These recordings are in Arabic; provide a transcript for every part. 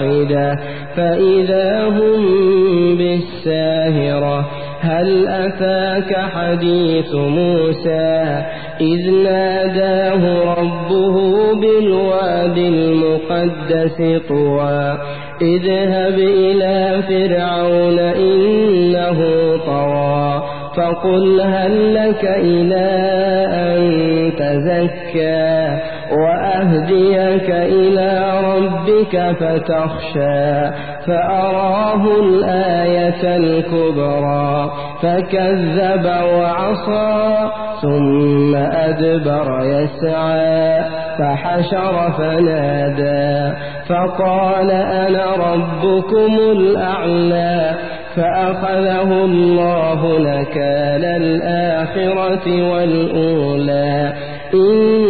واحدة فإذا هم بالساهرة هل أتاك حديث موسى؟ إذ ناداه ربه بالواد المقدس طوى اذهب إلى فرعون إنه طوى فقل هل لك إلى أن تزكى؟ وأهديك إلى ربك فتخشى فأراه الآية الكبرى فكذب وعصى ثم أدبر يسعى فحشر فنادى فقال أنا ربكم الأعلى فأخذه الله نكال الآخرة والأولى إن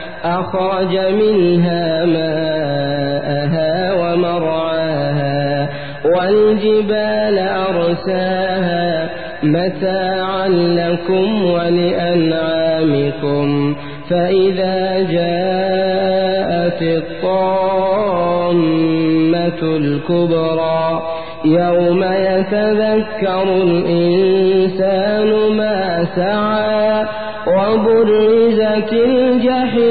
أخرج منها ماءها ومرعاها والجبال أرساها متاعا لكم ولأنعامكم فإذا جاءت الطامة الكبرى يوم يتذكر الإنسان ما سعى وبرزت الجحيم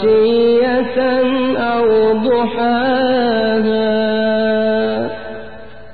عشية أو ضحاها